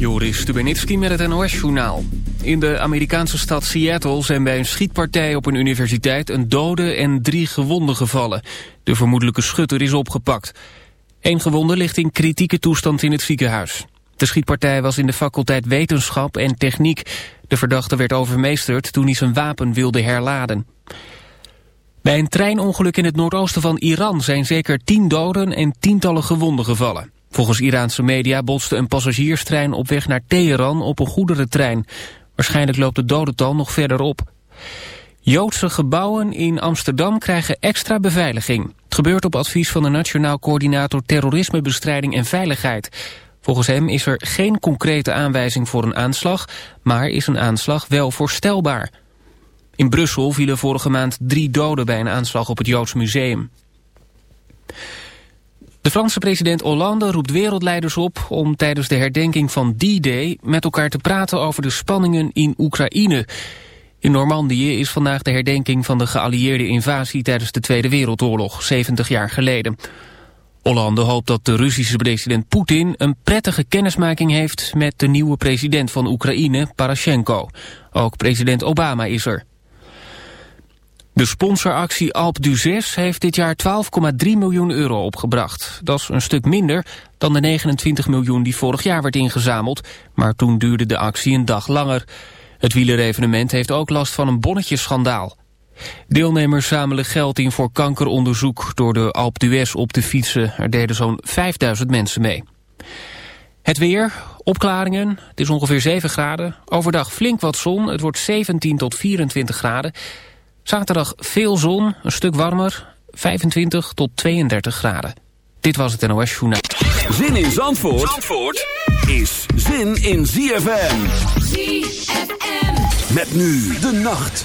Joris Stubenitski met het NOS-journaal. In de Amerikaanse stad Seattle zijn bij een schietpartij op een universiteit... een dode en drie gewonden gevallen. De vermoedelijke schutter is opgepakt. Eén gewonde ligt in kritieke toestand in het ziekenhuis. De schietpartij was in de faculteit Wetenschap en Techniek. De verdachte werd overmeesterd toen hij zijn wapen wilde herladen. Bij een treinongeluk in het noordoosten van Iran zijn zeker tien doden en tientallen gewonden gevallen. Volgens Iraanse media botste een passagierstrein op weg naar Teheran op een goederentrein. Waarschijnlijk loopt het dodental nog verder op. Joodse gebouwen in Amsterdam krijgen extra beveiliging. Het gebeurt op advies van de Nationaal Coördinator Terrorismebestrijding en Veiligheid. Volgens hem is er geen concrete aanwijzing voor een aanslag, maar is een aanslag wel voorstelbaar. In Brussel vielen vorige maand drie doden bij een aanslag op het Joods Museum. De Franse president Hollande roept wereldleiders op om tijdens de herdenking van D-Day met elkaar te praten over de spanningen in Oekraïne. In Normandië is vandaag de herdenking van de geallieerde invasie tijdens de Tweede Wereldoorlog, 70 jaar geleden. Hollande hoopt dat de Russische president Poetin een prettige kennismaking heeft met de nieuwe president van Oekraïne, Parashenko. Ook president Obama is er. De sponsoractie Alp 6 heeft dit jaar 12,3 miljoen euro opgebracht. Dat is een stuk minder dan de 29 miljoen die vorig jaar werd ingezameld, maar toen duurde de actie een dag langer. Het wielerevenement heeft ook last van een bonnetjesschandaal. Deelnemers zamelen geld in voor kankeronderzoek door de Alp d'Huez op te fietsen. Er deden zo'n 5000 mensen mee. Het weer, opklaringen, het is ongeveer 7 graden. Overdag flink wat zon, het wordt 17 tot 24 graden. Zaterdag veel zon, een stuk warmer, 25 tot 32 graden. Dit was het NOS Journaal. Zin in Zandvoort, Zandvoort is zin in ZFM. ZFM. Met nu de nacht.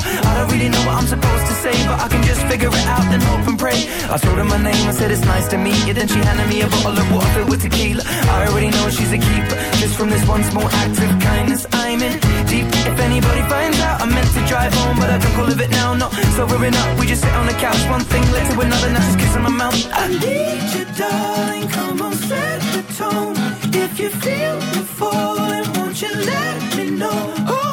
I don't really know what I'm supposed to say, but I can just figure it out, then hope and pray. I told her my name, I said it's nice to meet you. Then she handed me a bottle of water filled with tequila. I already know she's a keeper, just from this one small act of kindness. I'm in deep. If anybody finds out, I meant to drive home, but I don't call it now. No, so we're up. We just sit on the couch, one thing led to another, now just kissing my mouth. I need you, darling. Come on, set the tone. If you feel the falling, won't you let me know? Oh,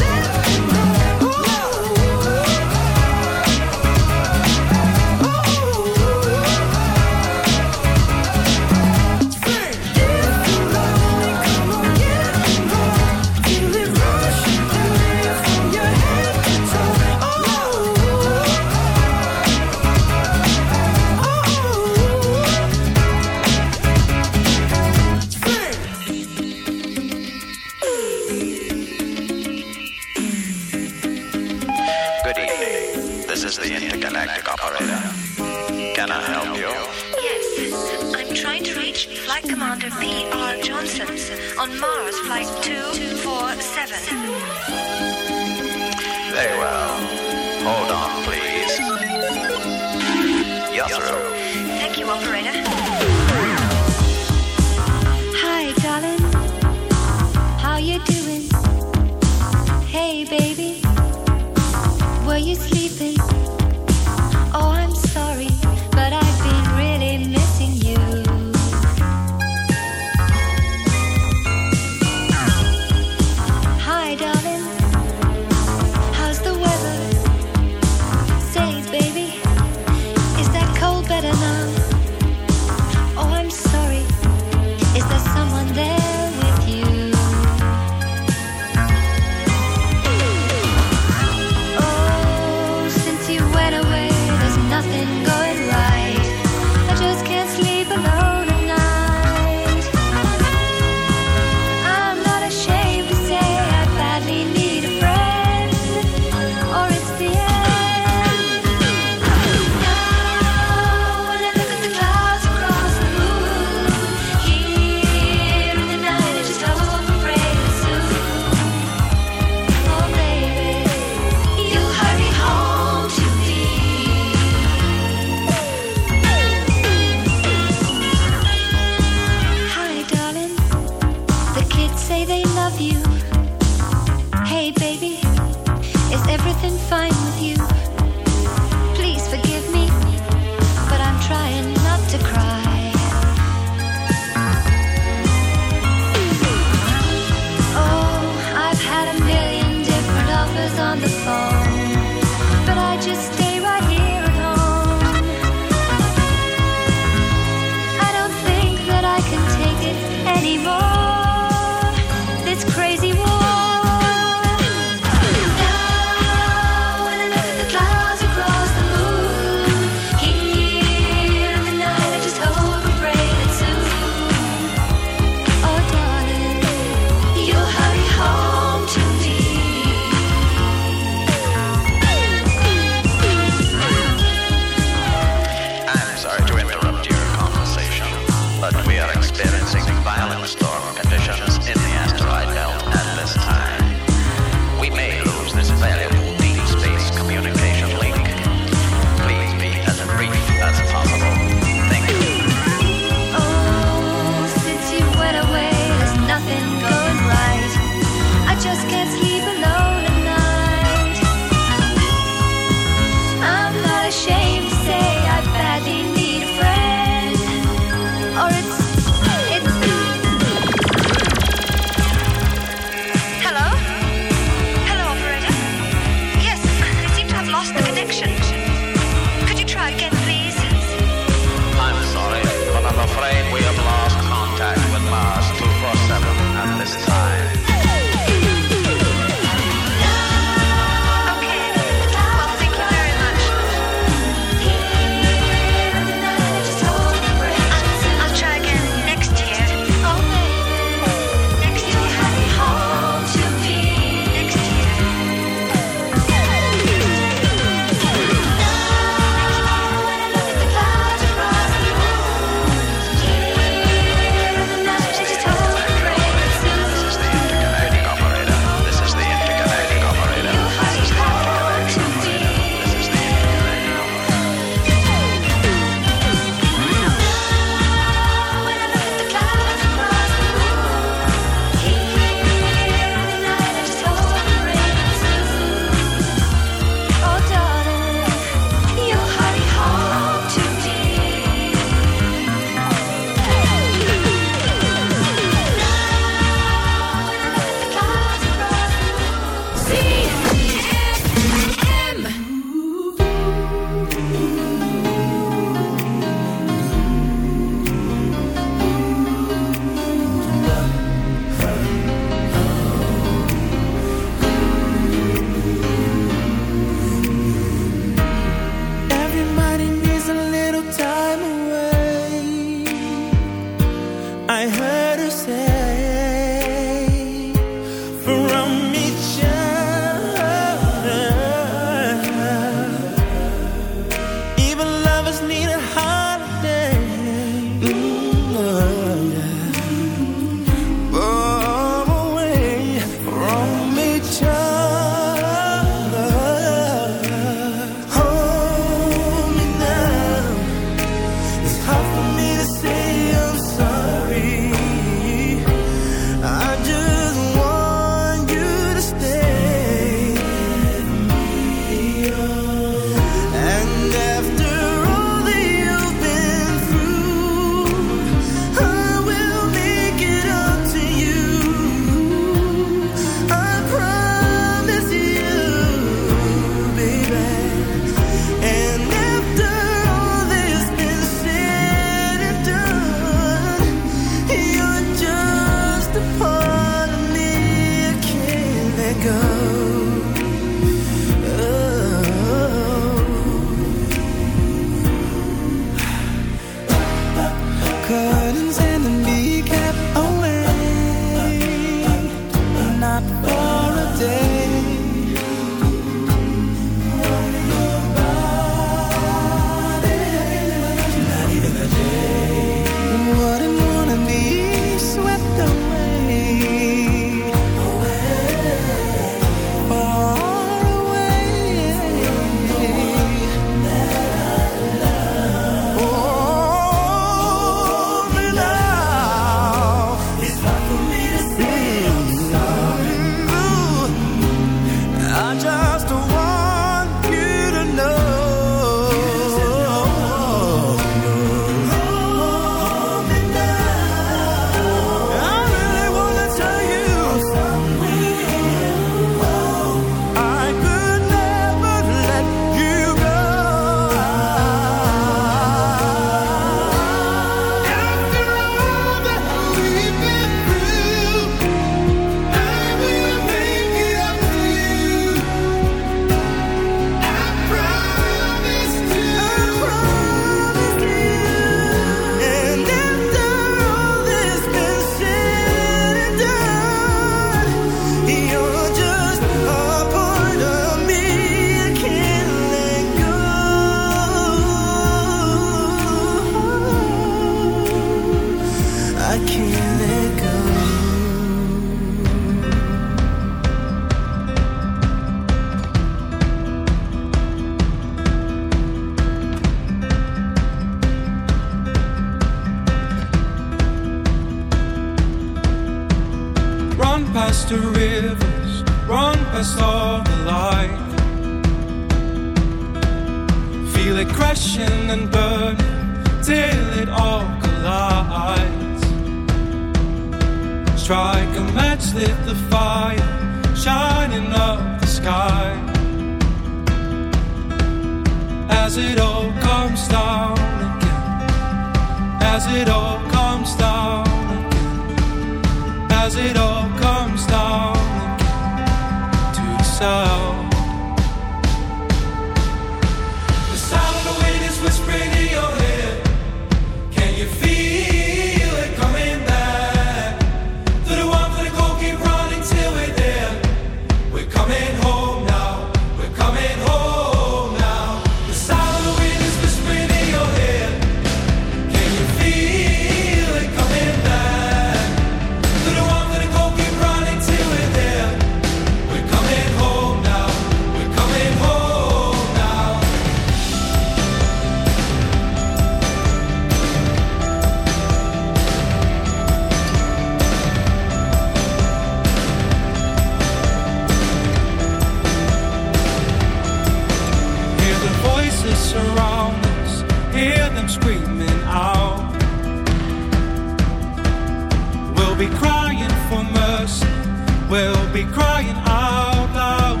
crying out loud.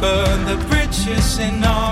Burn the bridges and all.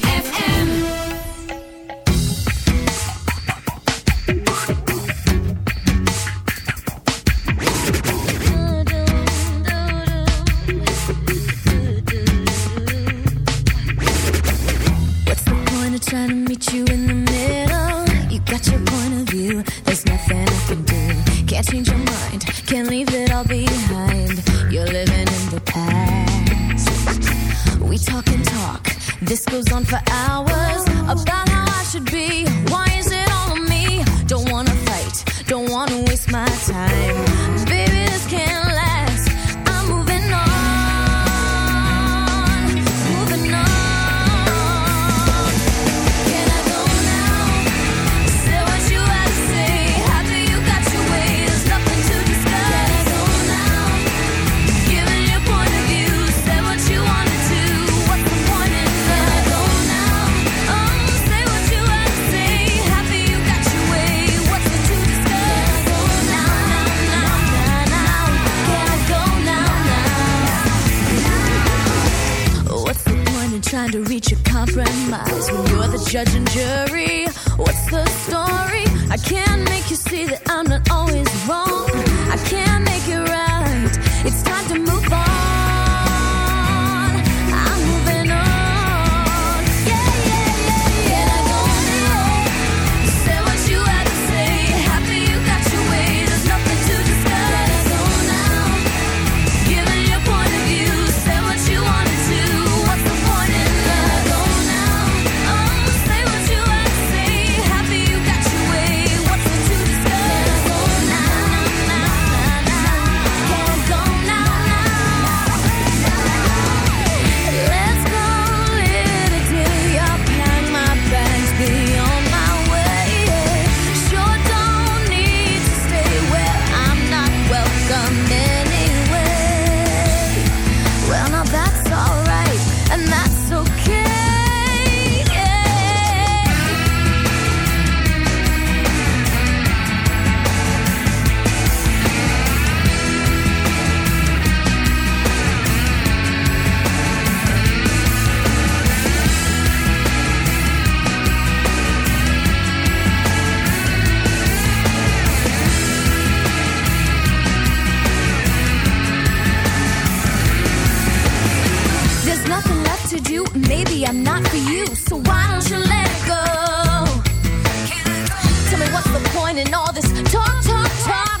not for you, so why don't you let it go? Tell me what's the point in all this talk, talk, talk?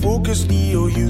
Focus, Leo, you.